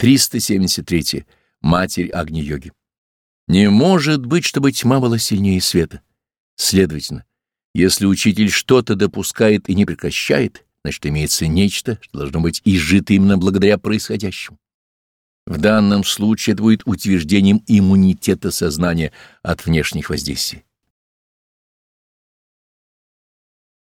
373. Матерь Агни-йоги. Не может быть, чтобы тьма была сильнее света. Следовательно, если учитель что-то допускает и не прекращает, значит, имеется нечто, что должно быть изжито именно благодаря происходящему. В данном случае это будет утверждением иммунитета сознания от внешних воздействий.